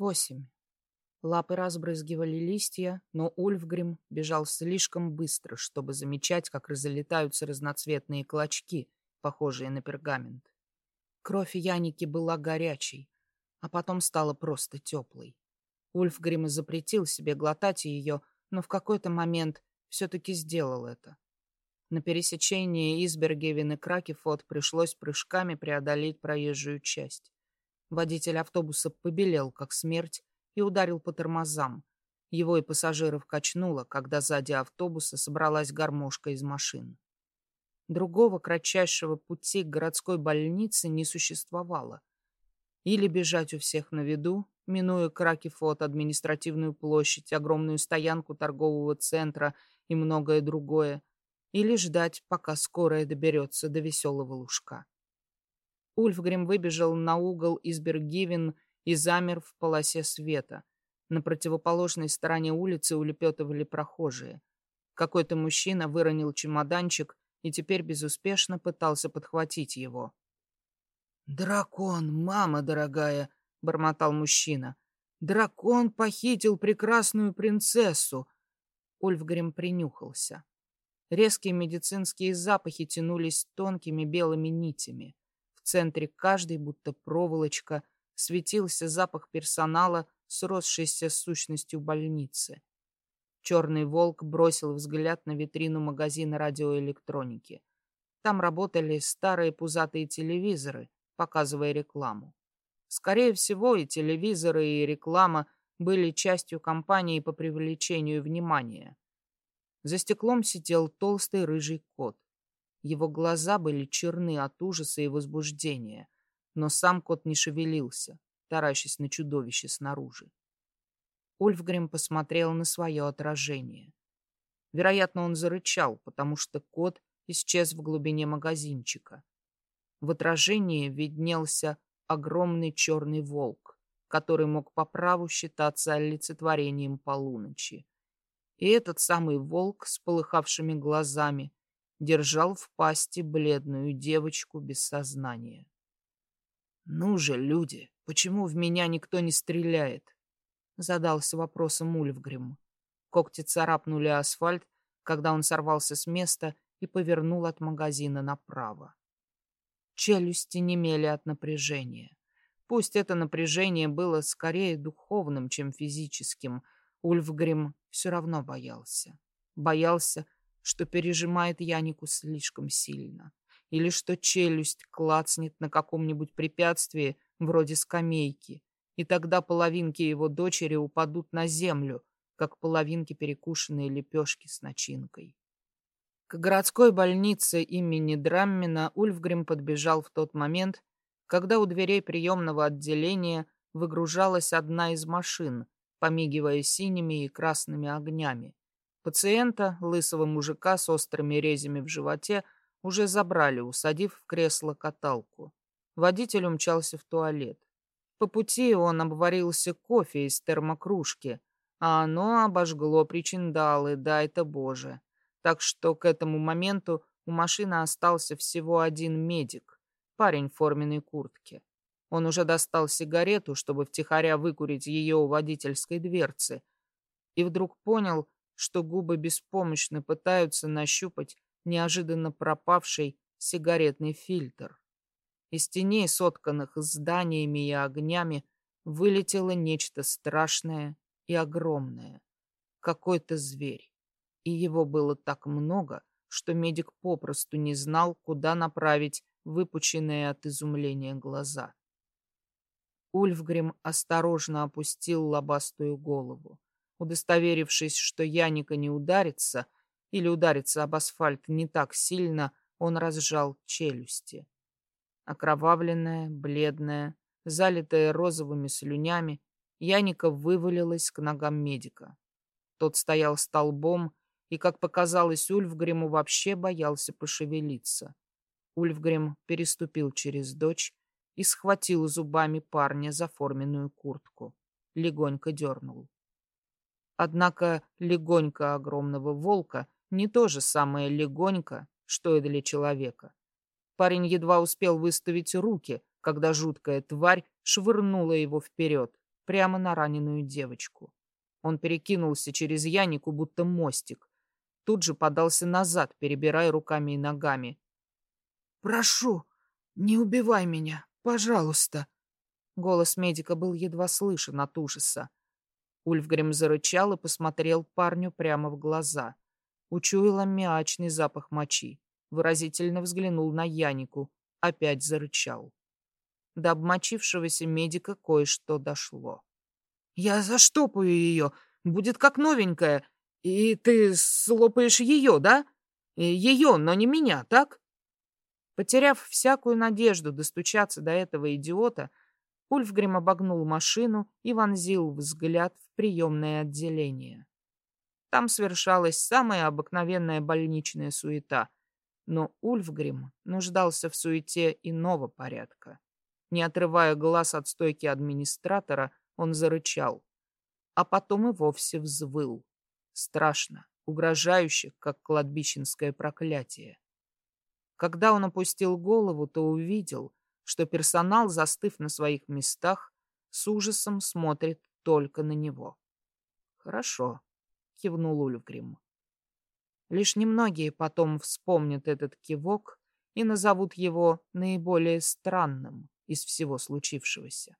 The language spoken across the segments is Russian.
Восемь. Лапы разбрызгивали листья, но Ульфгрим бежал слишком быстро, чтобы замечать, как разлетаются разноцветные клочки, похожие на пергамент. Кровь Яники была горячей, а потом стала просто теплой. Ульфгрим запретил себе глотать ее, но в какой-то момент все-таки сделал это. На пересечении Избергевен и Кракефот пришлось прыжками преодолеть проезжую часть. Водитель автобуса побелел, как смерть, и ударил по тормозам. Его и пассажиров качнуло, когда сзади автобуса собралась гармошка из машин. Другого кратчайшего пути к городской больнице не существовало. Или бежать у всех на виду, минуя Кракефот, административную площадь, огромную стоянку торгового центра и многое другое, или ждать, пока скорая доберется до веселого лужка. Ульфгрим выбежал на угол из Бергивен и замер в полосе света. На противоположной стороне улицы улепетывали прохожие. Какой-то мужчина выронил чемоданчик и теперь безуспешно пытался подхватить его. «Дракон, мама дорогая!» — бормотал мужчина. «Дракон похитил прекрасную принцессу!» Ульфгрим принюхался. Резкие медицинские запахи тянулись тонкими белыми нитями. В центре каждой, будто проволочка, светился запах персонала, сросшийся с сущностью больницы. Черный волк бросил взгляд на витрину магазина радиоэлектроники. Там работали старые пузатые телевизоры, показывая рекламу. Скорее всего, и телевизоры, и реклама были частью кампании по привлечению внимания. За стеклом сидел толстый рыжий кот. Его глаза были черны от ужаса и возбуждения, но сам кот не шевелился, таращась на чудовище снаружи. Ульфгрим посмотрел на свое отражение. Вероятно, он зарычал, потому что кот исчез в глубине магазинчика. В отражении виднелся огромный черный волк, который мог по праву считаться олицетворением полуночи. И этот самый волк с полыхавшими глазами держал в пасти бледную девочку без сознания. «Ну же, люди, почему в меня никто не стреляет?» Задался вопросом Ульфгрим. Когти царапнули асфальт, когда он сорвался с места и повернул от магазина направо. Челюсти немели от напряжения. Пусть это напряжение было скорее духовным, чем физическим — Ульфгрим все равно боялся. Боялся, что пережимает Янику слишком сильно. Или что челюсть клацнет на каком-нибудь препятствии, вроде скамейки, и тогда половинки его дочери упадут на землю, как половинки перекушенной лепешки с начинкой. К городской больнице имени Драммина Ульфгрим подбежал в тот момент, когда у дверей приемного отделения выгружалась одна из машин, помигивая синими и красными огнями. Пациента, лысого мужика с острыми резями в животе, уже забрали, усадив в кресло-каталку. Водитель умчался в туалет. По пути он обварился кофе из термокружки, а оно обожгло причиндалы, дай-то Боже. Так что к этому моменту у машины остался всего один медик, парень в форменной куртке. Он уже достал сигарету, чтобы втихаря выкурить ее у водительской дверцы, и вдруг понял, что губы беспомощно пытаются нащупать неожиданно пропавший сигаретный фильтр. Из теней, сотканных зданиями и огнями, вылетело нечто страшное и огромное. Какой-то зверь. И его было так много, что медик попросту не знал, куда направить выпученные от изумления глаза. Ульфгрим осторожно опустил лобастую голову. Удостоверившись, что Яника не ударится или ударится об асфальт не так сильно, он разжал челюсти. Окровавленная, бледная, залитая розовыми слюнями, Яника вывалилась к ногам медика. Тот стоял столбом и, как показалось Ульфгриму, вообще боялся пошевелиться. Ульфгрим переступил через дочь и схватил зубами парня за форменную куртку. Легонько дернул. Однако легонько огромного волка не то же самое легонько, что и для человека. Парень едва успел выставить руки, когда жуткая тварь швырнула его вперед, прямо на раненую девочку. Он перекинулся через Янику, будто мостик. Тут же подался назад, перебирая руками и ногами. «Прошу, не убивай меня, пожалуйста!» Голос медика был едва слышен от ужаса. Ульфгрим зарычал и посмотрел парню прямо в глаза. Учуял аммиачный запах мочи. Выразительно взглянул на Янику. Опять зарычал. До обмочившегося медика кое-что дошло. «Я заштопаю ее. Будет как новенькая. И ты слопаешь ее, да? Ее, но не меня, так?» Потеряв всякую надежду достучаться до этого идиота, Ульфгрим обогнул машину и вонзил взгляд в приемное отделение. Там совершалась самая обыкновенная больничная суета, но Ульфгрим нуждался в суете иного порядка. Не отрывая глаз от стойки администратора, он зарычал, а потом и вовсе взвыл. Страшно, угрожающе, как кладбищенское проклятие. Когда он опустил голову, то увидел, что персонал, застыв на своих местах, с ужасом смотрит только на него. «Хорошо», — кивнул Ульфгрим. Лишь немногие потом вспомнят этот кивок и назовут его наиболее странным из всего случившегося.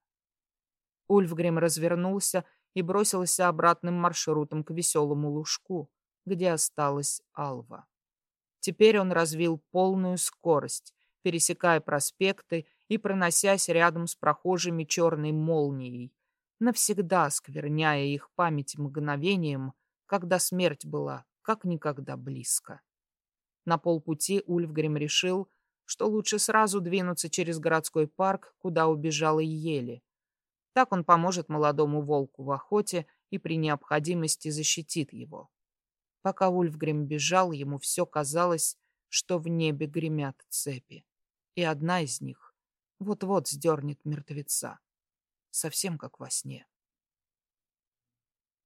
Ульфгрим развернулся и бросился обратным маршрутом к веселому лужку, где осталась Алва. Теперь он развил полную скорость, пересекая проспекты и проносясь рядом с прохожими черной молнией, навсегда скверняя их память мгновением, когда смерть была как никогда близко. На полпути Ульфгрим решил, что лучше сразу двинуться через городской парк, куда убежала Ели. Так он поможет молодому волку в охоте и при необходимости защитит его. Пока Ульфгрим бежал, ему все казалось, что в небе гремят цепи. И одна из них вот-вот сдернет мертвеца. Совсем как во сне.